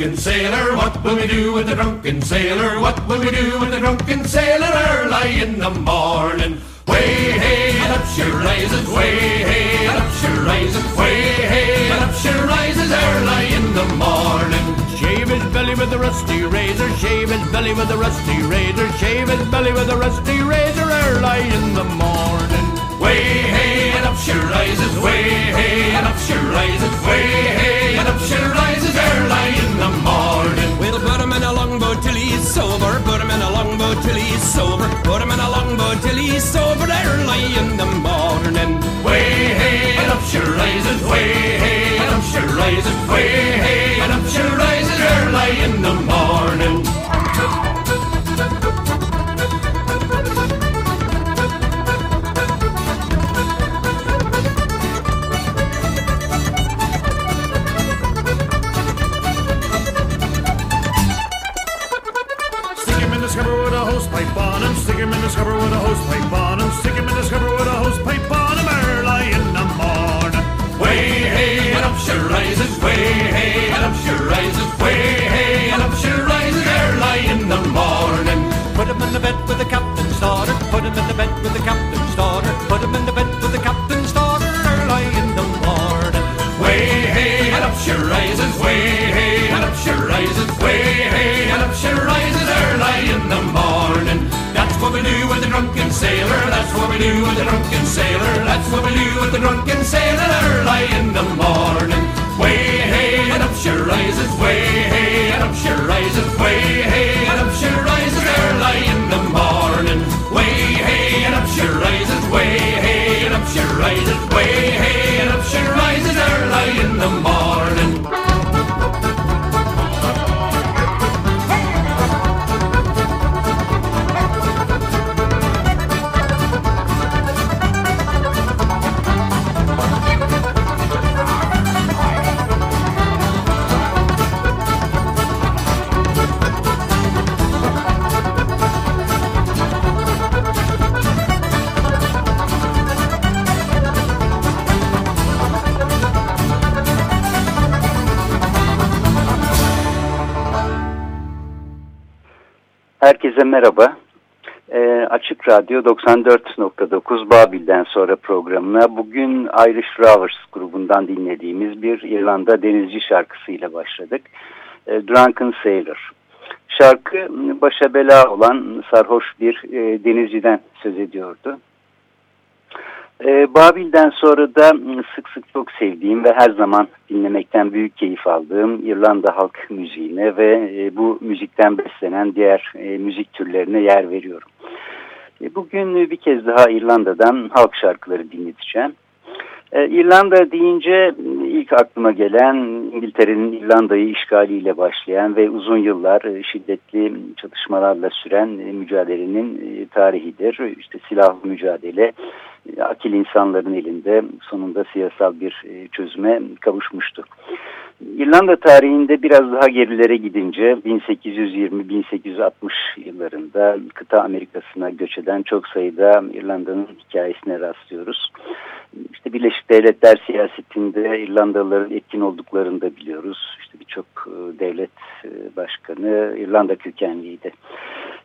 drunken sailor? What will we do with the drunken sailor? What will we do with the drunken sailor early in the morning? Way hey and up she rises, way hey and up she rises, way hey and up she rises early in the morning. Shave his belly with a rusty razor, shave his belly with a rusty razor, shave his belly with a rusty razor early in the morning. Way hey up she rises, way hey and up she rises, way hey and up she rises early in the morning. We'll put him in a longboat till he's sober, put him in a longboat till he's sober, put him in a longboat till he's sober early in the morning. Way hey and up she rises, way hey and up she rises, way hey and up she rises early in the morning. those places. sailor, that's what we do with the drunken sailor, that's what we do with the drunken sailor, early in the morning. Way hey, and up she rises, way hey, and up she rises, way hey, and up she rises, early in the morning. Way hey, and up she rises, way hey, and up she rises, way hey, and up she rises, early in the morning. Herkese merhaba. E, Açık Radyo 94.9 Babil'den sonra programına bugün Irish Rovers grubundan dinlediğimiz bir İrlanda denizci şarkısıyla başladık. E, Drunken Sailor. Şarkı başa bela olan sarhoş bir e, denizciden söz ediyordu. E, Babil'den sonra da sık sık çok sevdiğim ve her zaman dinlemekten büyük keyif aldığım İrlanda halk müziğine ve e, bu müzikten beslenen diğer e, müzik türlerine yer veriyorum. E, bugün bir kez daha İrlanda'dan halk şarkıları dinleteceğim. E, İrlanda deyince ilk aklıma gelen İngiltere'nin İrlanda'yı işgaliyle başlayan ve uzun yıllar e, şiddetli çatışmalarla süren e, mücadelenin e, tarihidir. İşte silahlı mücadele akil insanların elinde sonunda siyasal bir e, çözüme kavuşmuştu. İrlanda tarihinde biraz daha gerilere gidince 1820-1860 yıllarında kıta Amerika'sına göç eden çok sayıda İrlanda'nın hikayesine rastlıyoruz. İşte Birleşik Devletler siyasetinde İrlandalıların etkin olduklarını da biliyoruz. İşte birçok e, devlet e, başkanı İrlanda kökenliydi.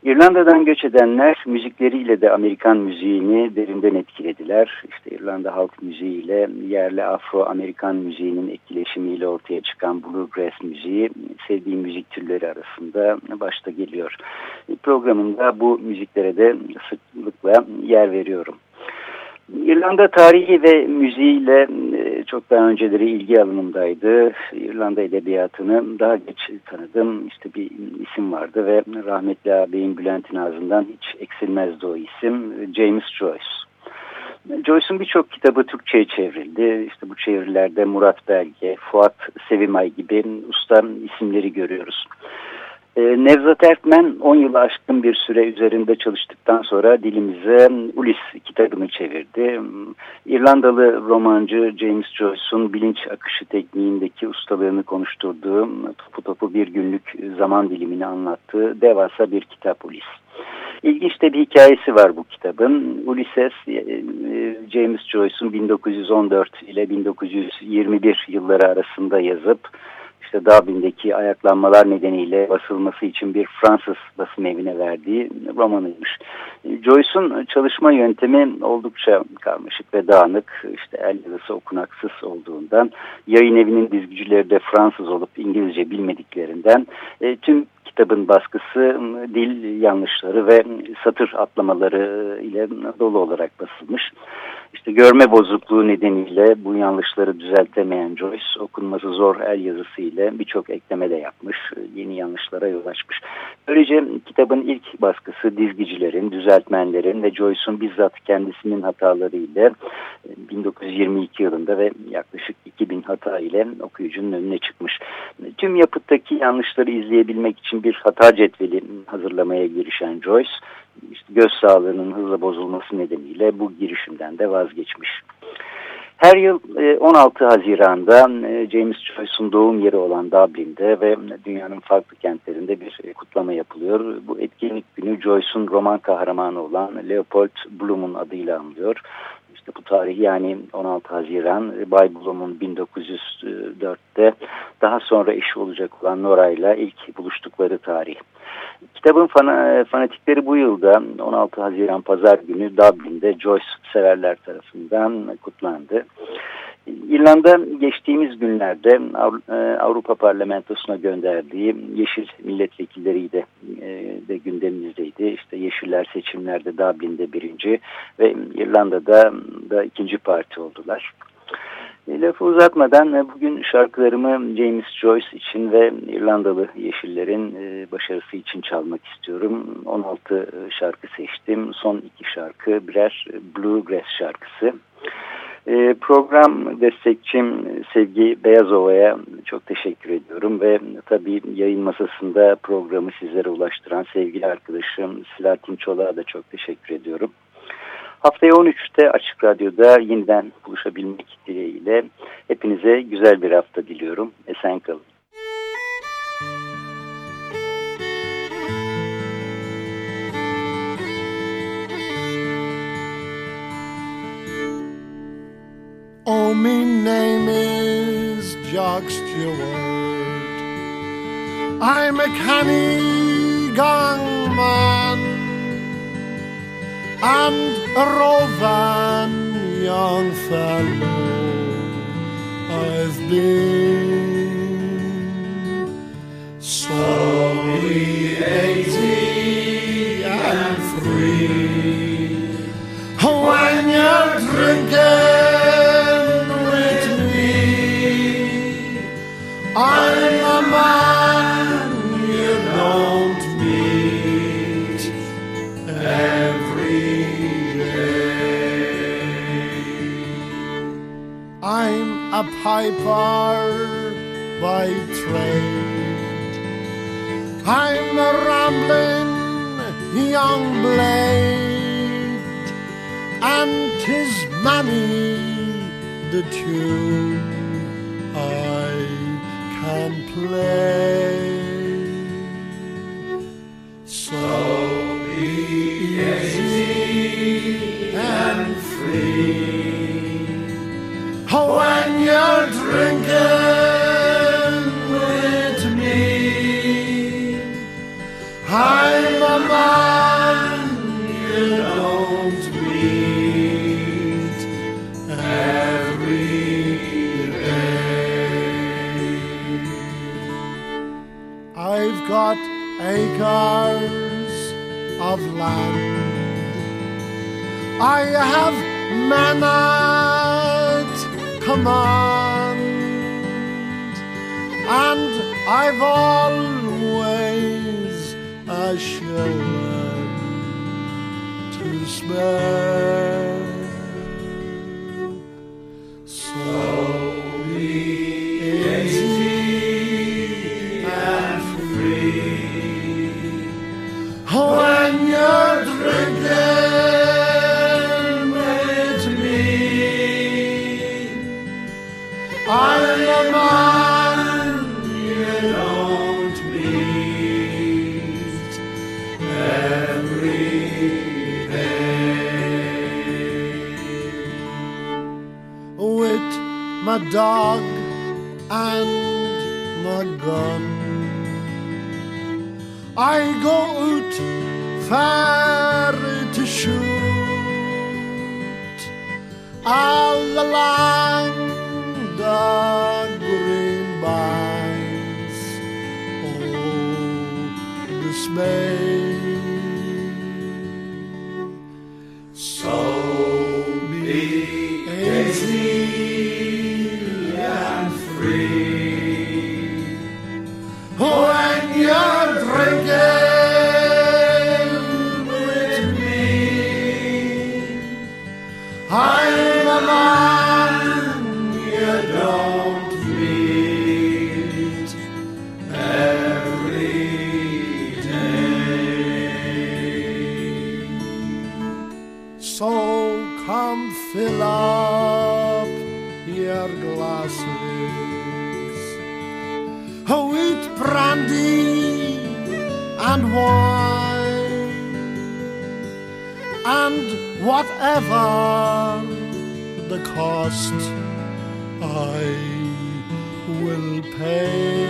İrlanda'dan göç edenler müzikleriyle de Amerikan müziğini derinden etkilediler. İşte İrlanda halk müziğiyle yerli Afro-Amerikan müziğinin etkileşimiyle ortaya çıkan bluegrass müziği sevdiğim müzik türleri arasında başta geliyor. Programımda bu müziklere de sıklıkla yer veriyorum. İrlanda tarihi ve müziğiyle e, çok daha önceleri ilgi alanımdaydı. İrlanda edebiyatını daha geç tanıdım. İşte bir isim vardı ve rahmetli ağabeyin Bülent'in ağzından hiç eksilmezdi o isim. James Joyce. Joyce'un birçok kitabı Türkçe'ye çevrildi. İşte bu çevirilerde Murat Belge, Fuat Sevimay gibi usta isimleri görüyoruz. Ee, Nevzat Erkmen 10 yılı aşkın bir süre üzerinde çalıştıktan sonra dilimize Ulis kitabını çevirdi. İrlandalı romancı James Joyce'un bilinç akışı tekniğindeki ustalığını konuşturduğu topu topu bir günlük zaman dilimini anlattığı devasa bir kitap Ulis. İlginç de bir hikayesi var bu kitabın. Ulysses, e, e, James Joyce'un 1914 ile 1921 yılları arasında yazıp işte Dublin'deki ayaklanmalar nedeniyle basılması için bir Fransız basım evine verdiği romanıymış. Joyce'un çalışma yöntemi oldukça karmaşık ve dağınık. İşte el yazısı okunaksız olduğundan, yayın evinin dizgicileri de Fransız olup İngilizce bilmediklerinden e, tüm kitabın baskısı dil yanlışları ve satır atlamaları ile dolu olarak basılmış. İşte görme bozukluğu nedeniyle bu yanlışları düzeltemeyen Joyce okunması zor el yazısı ile birçok ekleme de yapmış. Yeni yanlışlara yol açmış. Böylece kitabın ilk baskısı dizgicilerin, düzeltmenlerin ve Joyce'un bizzat kendisinin hataları ile 1922 yılında ve yaklaşık 2000 hata ile okuyucunun önüne çıkmış. Tüm yapıttaki yanlışları izleyebilmek için bir hata cetveli hazırlamaya girişen Joyce, işte göz sağlığının hızla bozulması nedeniyle bu girişimden de vazgeçmiş. Her yıl 16 e, Haziran'da e, James Joyce'un doğum yeri olan Dublin'de ve dünyanın farklı kentlerinde bir kutlama yapılıyor. Bu etkinlik günü Joyce'un roman kahramanı olan Leopold Bloom'un adıyla anılıyor. İşte bu tarih yani 16 Haziran Bay Bloom'un 1904'te daha sonra eşi olacak olan Nora ile ilk buluştukları tarih. Kitabın fanatikleri bu yılda 16 Haziran Pazar günü Dublin'de Joyce severler tarafından kutlandı. İrlanda geçtiğimiz günlerde e, Avrupa Parlamentosu'na gönderdiği Yeşil milletvekilleri de, e, de gündemimizdeydi. İşte Yeşiller seçimlerde Dublin'de birinci ve İrlanda'da da ikinci parti oldular. E, lafı uzatmadan bugün şarkılarımı James Joyce için ve İrlandalı Yeşillerin başarısı için çalmak istiyorum. 16 şarkı seçtim. Son iki şarkı birer Bluegrass şarkısı. Program destekçim Sevgi Beyazova'ya çok teşekkür ediyorum ve tabii yayın masasında programı sizlere ulaştıran sevgili arkadaşım Silahattin Çolak'a da çok teşekkür ediyorum. Haftaya 13'te Açık Radyo'da yeniden buluşabilmek dileğiyle hepinize güzel bir hafta diliyorum. Esen kalın. My name is Jock Stewart. I'm a canny gang man. and a roving young fellow I've been so easy and free when you're drinking piper by trade. I'm a rambling young blade, and tis mammy the tune I can play. Of land. I have manna command, and I've always a shilling to spare. My dog and my gun. I go out far to shoot all the green banks. Oh, dismay. Whatever the cost I will pay.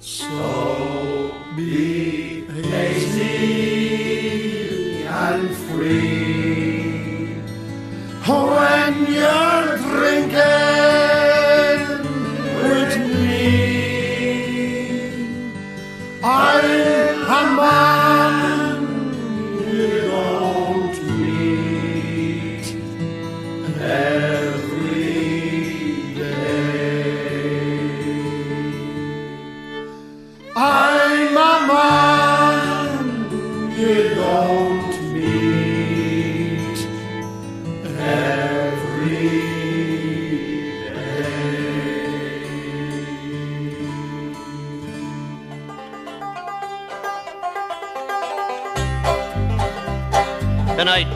So be easy and free when you're drinking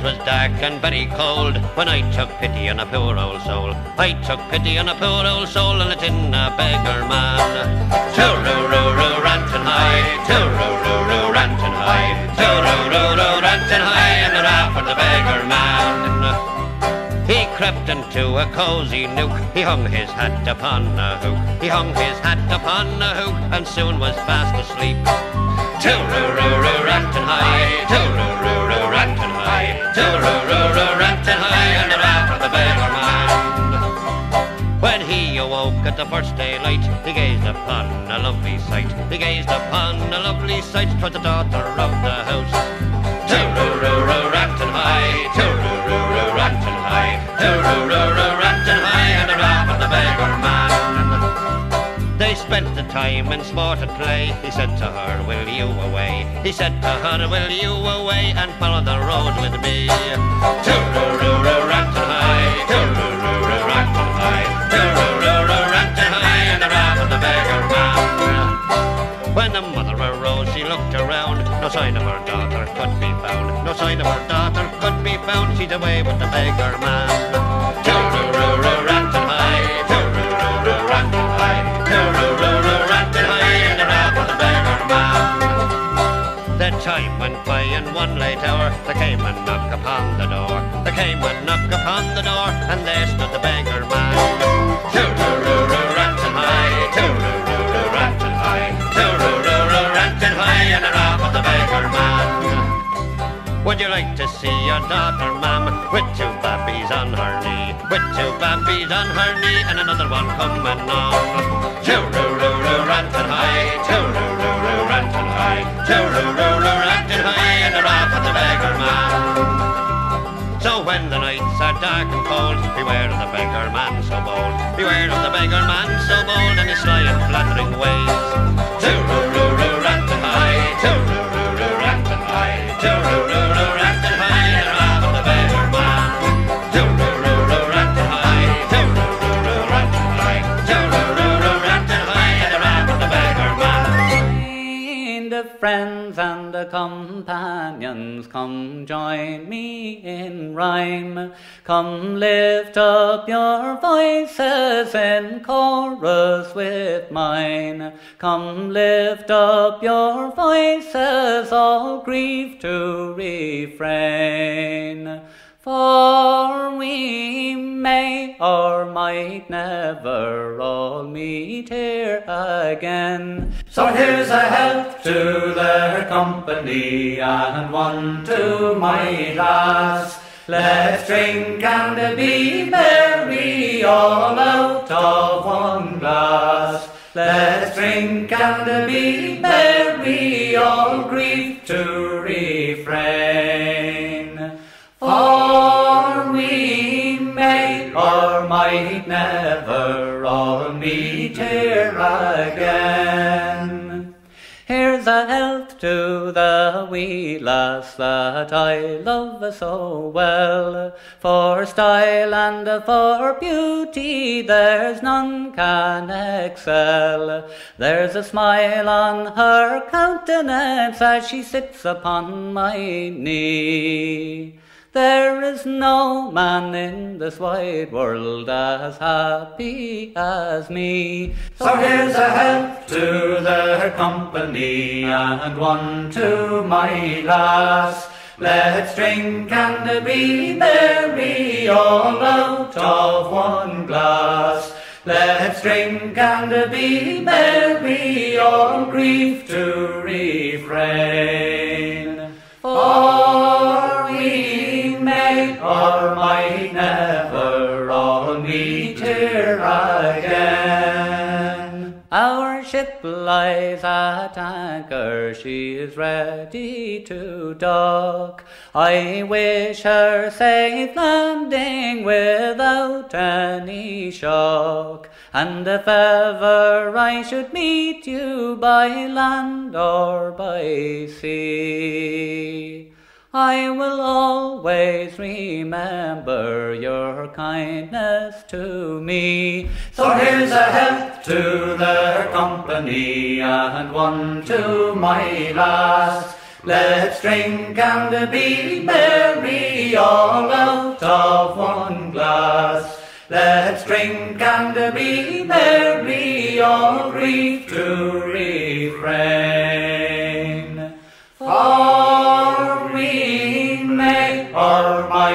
Was dark and very cold when I took pity on a poor old soul. I took pity on a poor old soul and it in a beggar man. Tooroo-roo-roo, rantin' high, tooroo-roo-roo, rantin' high, tooroo-roo-roo, rantin' high, and rap for the beggar man. He crept into a cosy nook, he hung his hat upon a hook, he hung his hat upon a hook, and soon was fast asleep. Tooroo-roo-roo, rantin' high, tooroo-roo-roo, rantin' high, tooroo-roo-roo, rantin' high, and the rap for the beggar man. When he awoke at the first daylight, he gazed upon a lovely sight. He gazed upon a lovely sight, 'twas the daughter of the house. Tooroo-roo-roo, rantin' high, tooroo-roo-roo, rantin' high, tooroo-roo-roo, rantin' high, and the rap for the beggar man. They spent the time in sport and play. He said to her, Will you away? He said to her, Will you away and follow the road with me? Tooroo-roo-roo, rantin' high, tooroo-roo-roo, rantin' high, tooroo-roo-roo, rantin' high, and the rap the beggar man. When the mother arose, she looked around. No sign of her daughter could be found. No sign of her daughter could be found. She's away with the beggar man. Tooroo-roo-roo, man. The time went by in one late hour, there came a knock upon the door. There came a knock upon the door, and there stood the beggar man. Tooroo-roo-roo, rantin' high, tooroo-roo-roo, rantin' high, tooroo-roo-roo, rantin' high, and the rap of the beggar man. Would you like to see your daughter, ma'am, with two babbies on her knee, with two babbies on her knee, and another one coming on? Tooroo-roo-roo, rantin' high, rantin' high, tooroo-roo-roo, rantin' high, and the rap the beggar man. So when the nights are dark and cold, beware of the beggar man so bold. Beware of the beggar man so bold and his sly and flattering ways. Tooroo-roo-roo, rantin' high, tooroo-roo-roo, rantin' high, tooroo-roo-roo, companions, come join me in rhyme. Come lift up your voices in chorus with mine. Come lift up your voices, all grief to refrain. For we may or might never all meet here again. So here's a health to their company and one to my lass. Let's drink and be merry all out of one glass. Let's drink and be merry, all grief to refrain. For might never all meet here again. Here's a health to the wee lass that I love so well. For style and for beauty there's none can excel. There's a smile on her countenance as she sits upon my knee. There is no man in this wide world as happy as me. So here's a health to their company and one to my lass. Let's drink and be merry all out of one glass. Let's drink and be merry, all grief to refrain. For we or might never all meet here again. Our ship lies at anchor, she is ready to dock. I wish her safe landing without any shock. And if ever I should meet you by land or by sea, I will always remember your kindness to me. So here's a health to their company and one to my lass. Let's drink and be merry all out of one glass. Let's drink and be merry, all grief to refrain.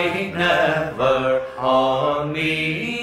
Never all meet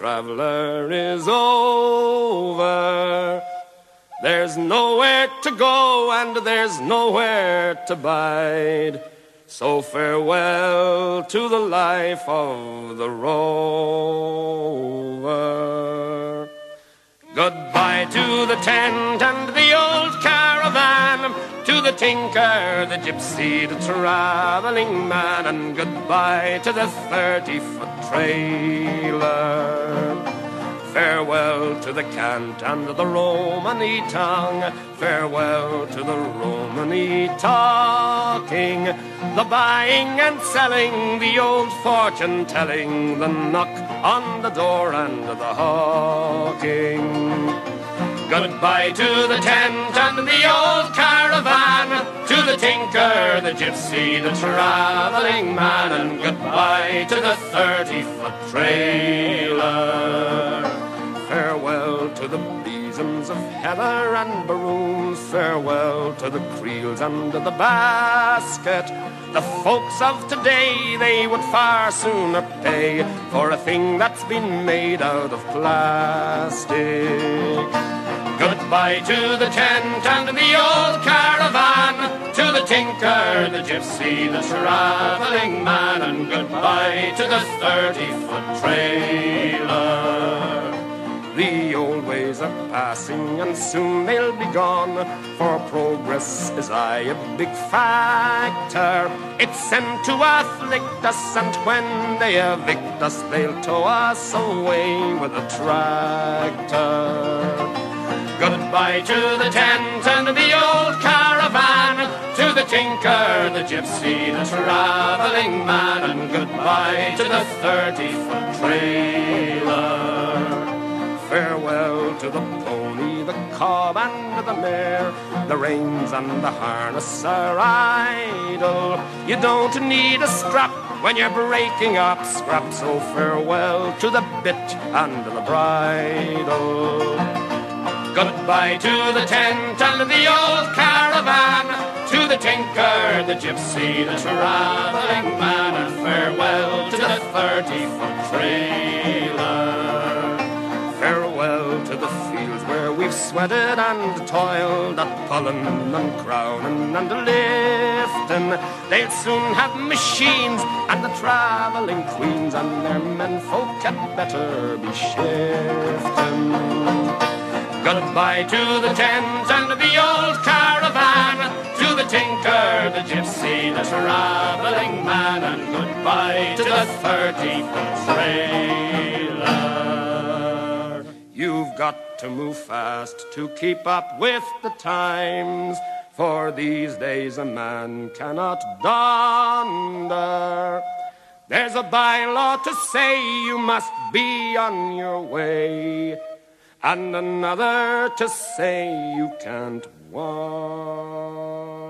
traveler is over. There's nowhere to go and there's nowhere to bide. So farewell to the life of the rover. Goodbye to the tent and the the tinker, the gypsy, the traveling man, and goodbye to the 30 foot trailer. Farewell to the cant and the Romany tongue. Farewell to the Romany talking, the buying and selling, the old fortune telling, the knock on the door and the hawking. Goodbye to the tent and the old caravan, tinker, the gypsy, the traveling man, and goodbye to the 30 foot trailer. Farewell to the besoms of heather and baroons. Farewell to the creels under the basket. The folks of today, they would far sooner pay for a thing that's been made out of plastic. Goodbye to the tent and the old caravan, the tinker, the gypsy, the traveling man, and goodbye to the 30 foot trailer. The old ways are passing and soon they'll be gone. For progress is a big factor. It's sent to afflict us, and when they evict us, they'll tow us away with a tractor. Goodbye to the tent and the old tinker, the gypsy, the traveling man, and goodbye to the 30 foot trailer. Farewell to the pony, the cob, and the mare. The reins and the harness are idle. You don't need a strap when you're breaking up scrap. So farewell to the bit and the bridle. Goodbye to the tent and the old caravan, the tinker, the gypsy, the traveling man, and farewell to the 30 foot trailer. Farewell to the fields where we've sweated and toiled at pulling and crowning and lifting. They'll soon have machines and the traveling queens, and their menfolk had better be shifting. Goodbye to the tents and the old the tinker, the gypsy, the traveling man, and goodbye to the 30 foot trailer. You've got to move fast to keep up with the times, for these days a man cannot donder. There's a bylaw to say you must be on your way and another to say you can't wander.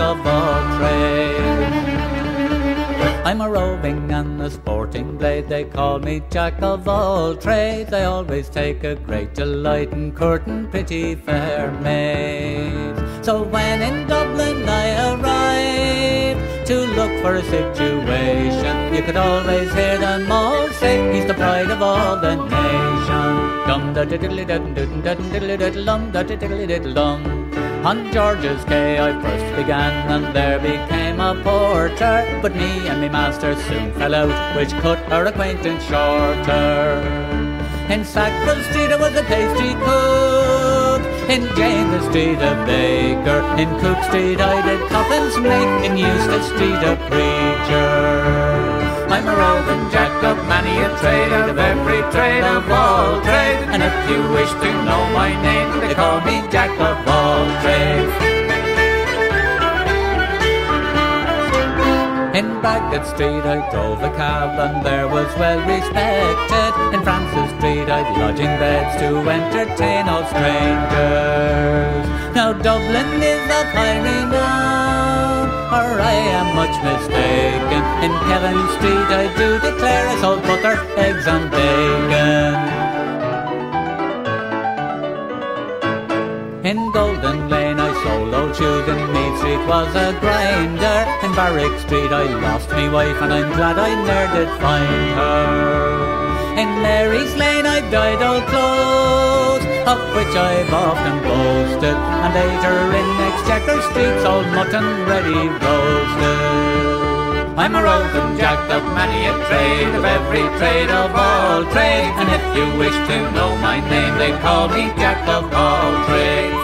Of all trades. I'm a roving and a sporting blade, they call me Jack of all trades. I always take a great delight in courting pretty fair maids. So when in Dublin I arrive to look for a situation, you could always hear them all say he's the pride of all the nation. Dum da diddly dum dum diddly diddlum da diddly diddlum. On George's Quay I first began, and there became a porter. But me and me master soon fell out, which cut our acquaintance shorter. In Sackville Street I was a pastry cook, in James Street a baker, in Cook Street I did coffins make, in Eustace Street a preacher. I'm a roving jack of many a trade, of every trade of all trade. And if you wish to know my name, they call me Jack of all trades. In Bagot Street I drove a cab and there was well respected. In Francis Street I'd lodging beds to entertain all strangers. Now Dublin is of high or I am much mistaken. In Kevin Street I do declare I sold butter, eggs and bacon. In Golden Lane I sold old shoes, in Meath Street was a grinder. In Barrack Street I lost me wife, and I'm glad I ne'er did find her. In Mary's Lane I dyed old clothes, of which I've often boasted. And later in Exchequer Street sold mutton ready roasted. I'm a roving jack of many a trade, of every trade of all trades. And if you wish to know my name, they call me Jack of all trades.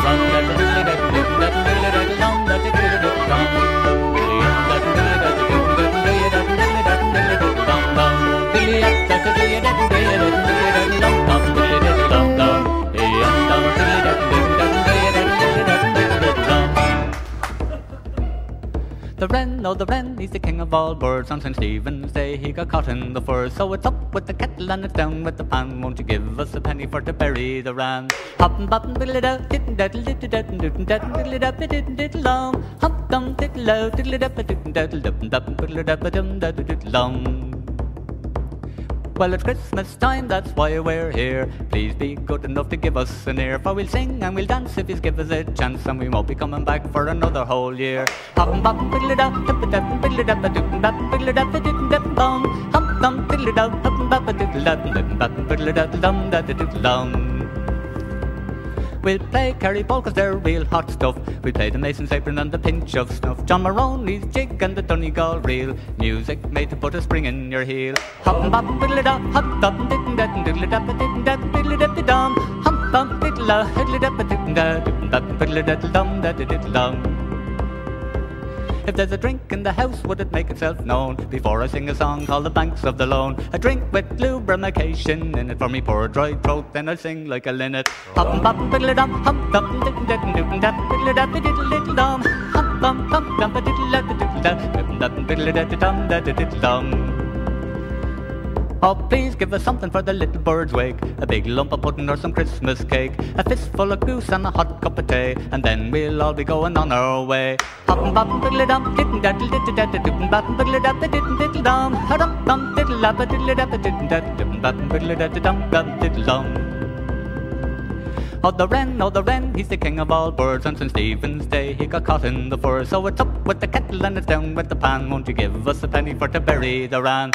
The wren, oh the wren, he's the king of all birds. On St. Stephen's Day he got caught in the fur. So it's up with the kettle and it's down with the pan. Won't you give us a penny for to bury the wren? Hoppin' boppin' diddle da diddle da diddle diddle diddle diddle da diddle diddle dum. Hop dum diddle da diddle da diddle diddle diddle diddle da dum da diddle dum. Well, it's Christmas time, that's why we're here. Please be good enough to give us an ear, for we'll sing and we'll dance if you give us a chance, and we won't be coming back for another whole year. Dap, dippin' dap, fiddly dap, dippin' dap, bum. Hum dum dap, dippin' dap, fiddly dap, dum da dum. We'll play carry ball cause they're real hot stuff. We play the Mason's apron and the pinch of snuff. John Maroney's jig and the Donegal reel. Music made to put a spring in your heel. Hop and bop, fiddly dop, hop dop, diddle dat, diddle dap, diddle dat, diddle dap, dum. Hump bump, diddle da, diddle dap, diddle da, diddle dap, diddle dat, dum, da, diddle dum. If there's a drink in the house, would it make itself known? Before I sing a song called The Banks of the Lone. A drink with lubrication in it for me poor dry throat, then I sing like a linnet. Hop and pop and fiddle dum, hop dum, diddle diddle diddle dap, diddle dap, diddle diddle dum. Hop bum, hop dum, diddle dap, diddle dap, diddle dap, diddle dap, dum, da diddle dum. Oh, please give us something for the little bird's wake. A big lump of pudding or some Christmas cake. A fistful of goose and a hot cup of tea. And then we'll all be going on our way. Hop and bop and diddle dum, diddle daddle diddle daddle diddle bop and diddle diddle diddle dum. Ha dum dum diddle diddle diddle diddle and diddle dum diddle dum. Oh, the wren, oh, the wren, he's the king of all birds. And St. Stephen's Day he got caught in the fur. So it's up with the kettle and it's down with the pan. Won't you give us a penny for to bury the wren?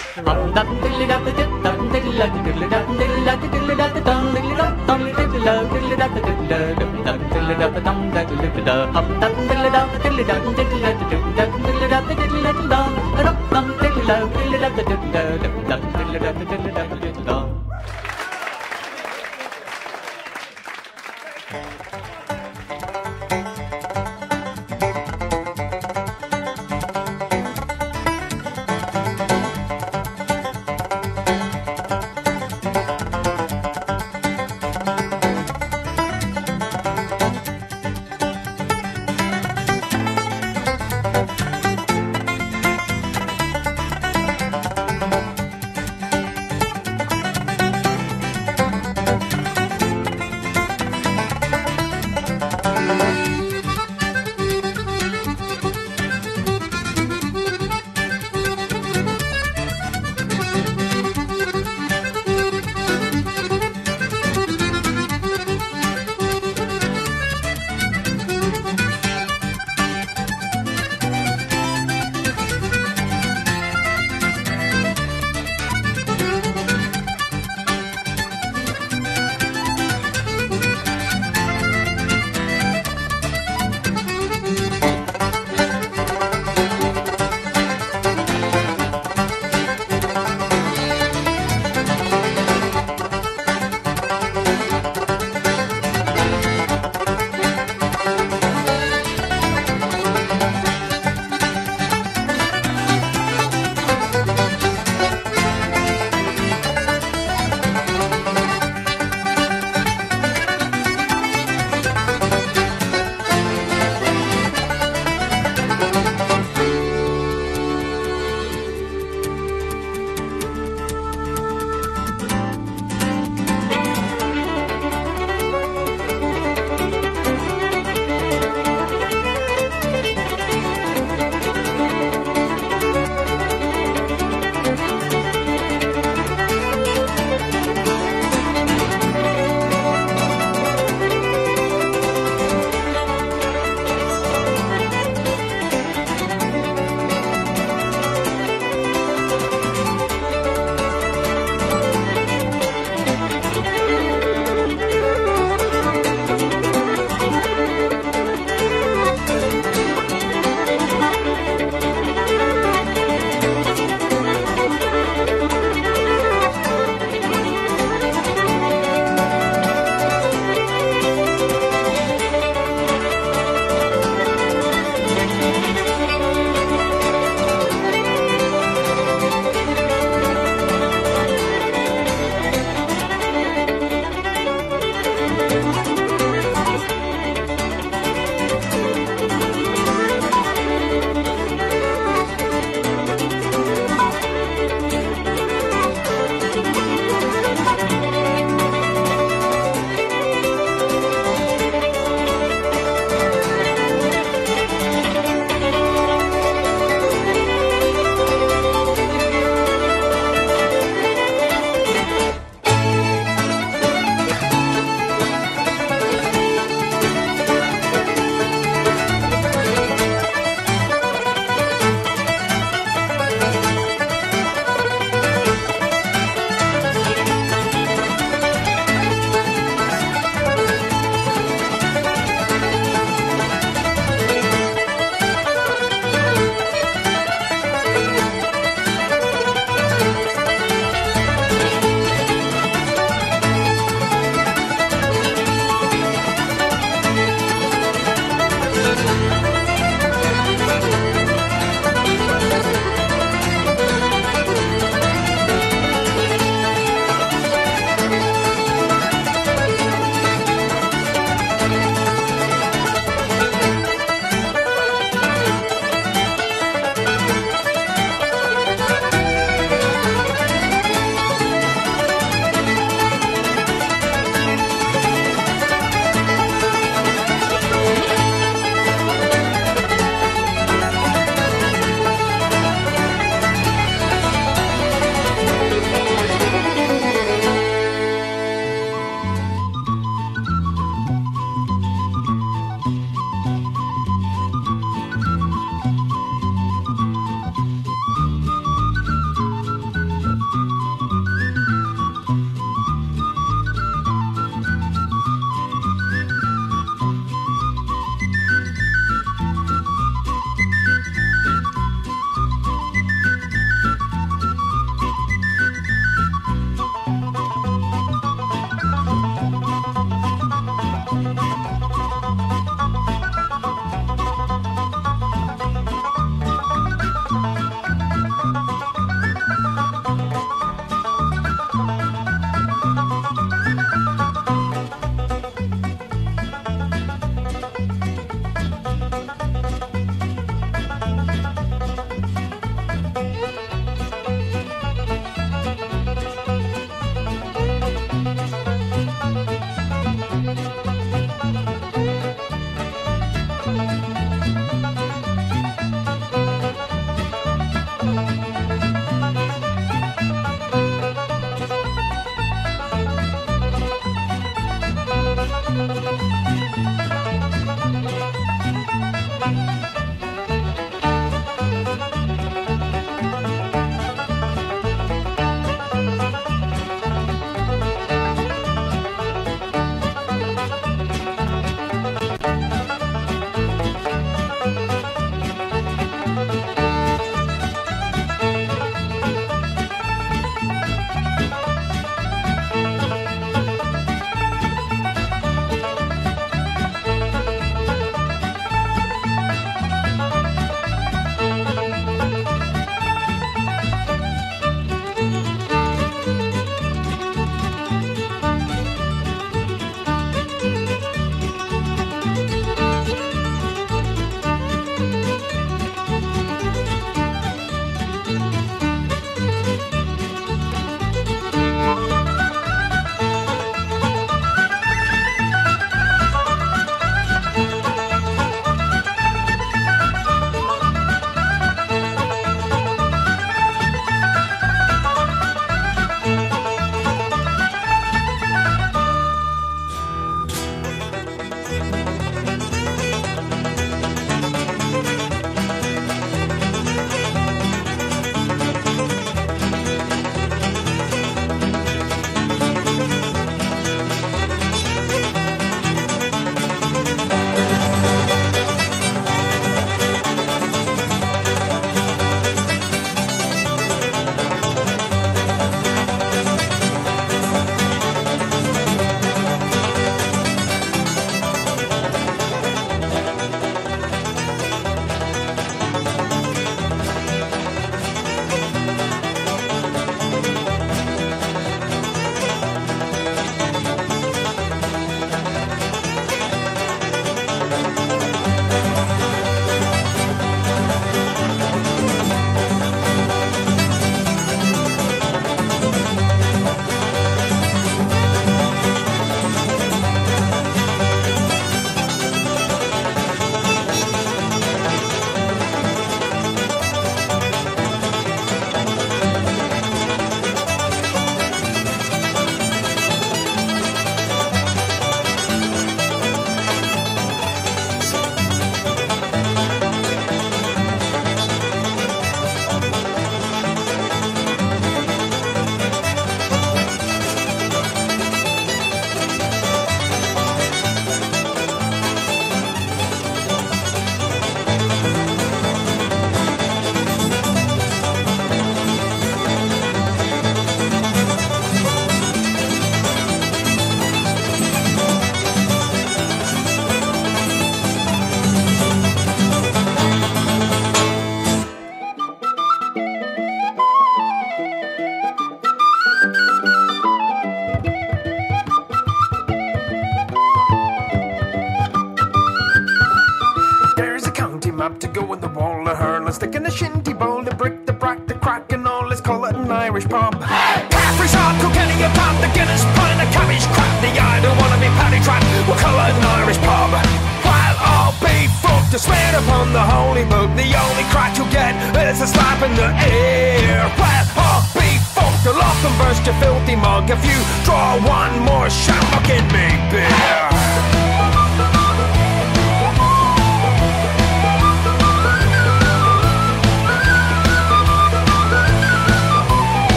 If you draw one more shamrock in me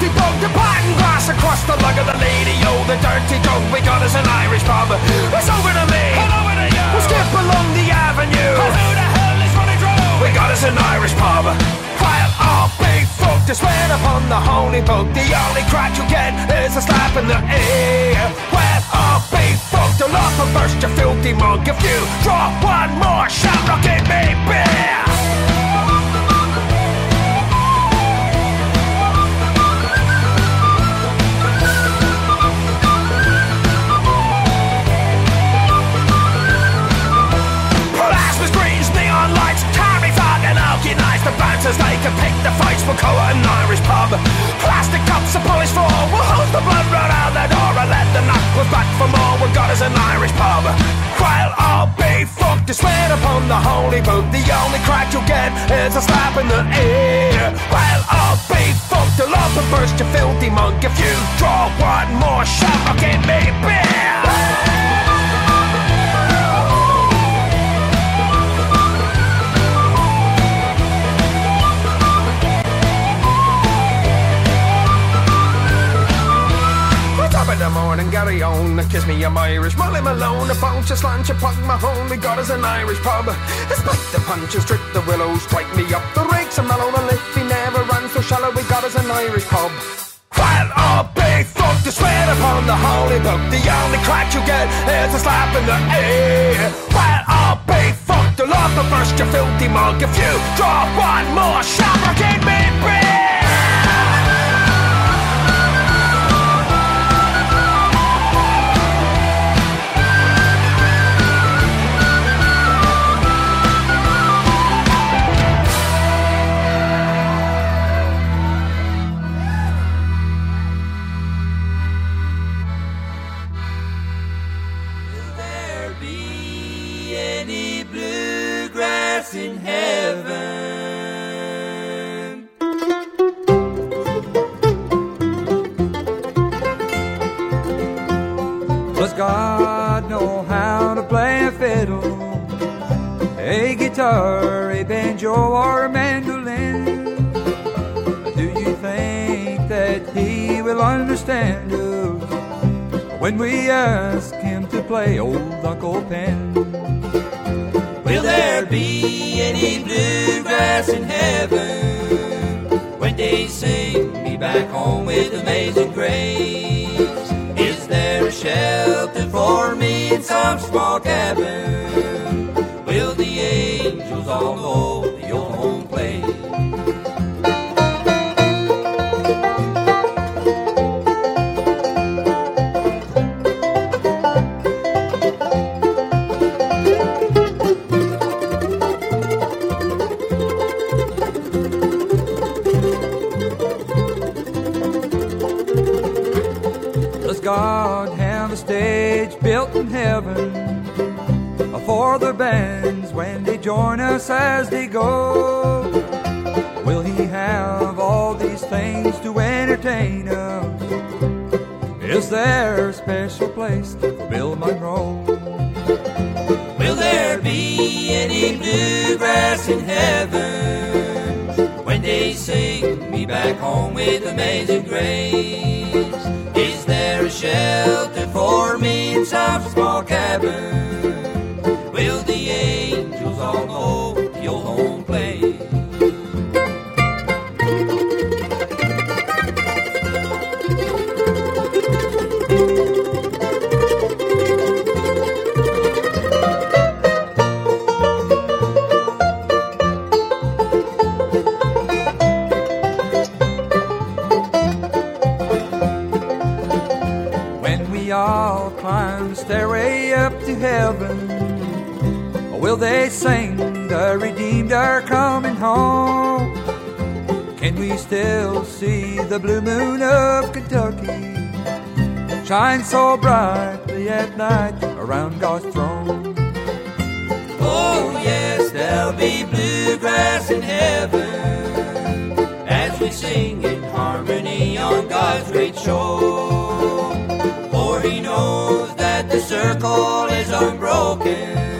in the the pattern glass across the lug of the lady, oh the dirty dog, we got us an Irish pub. It's over to me, and over to you. We'll skip along the avenue. And who the hell is running through? We got us an Irish pub. While all big folk to swear upon the holy book, the only crack you get is a slap in the ear. Well, all big folk to laugh and burst your filthy mug if you draw one more shamrock in me beer. The bouncers, they can pick the fights for colour an Irish pub. Plastic cups, a polished floor, we'll hose the blood right out the door and let the knuckles back for more. We've got us an Irish pub. While all be fucked to swear upon the holy book, the only crack you'll get is a slap in the ear. While all be fucked to love and burst your filthy monk if you draw one more shamrock in me beer. The morning, Garryowen, kiss me, I'm Irish. Molly Malone, a bounce, a slant, a Pogue, Mahone. We got us an Irish pub. Spike the punches, strip the willows, strike me up the rakes, and Malone, and if he never runs so shallow, we got us an Irish pub. While all big folk to swear upon the holy book, the only crack you get is a slap in the ear. While all big folk to love the burst your filthy mug if you draw one more shamrock in me beer. There a special place for Bill Monroe? Will there be any bluegrass in heaven when they sing me back home with amazing grace? Is there a shelter for me in some small cabin? the blue moon of Kentucky shines so brightly at night around God's throne. Oh, yes, there'll be bluegrass in heaven as we sing in harmony on God's great shore. For he knows that the circle is unbroken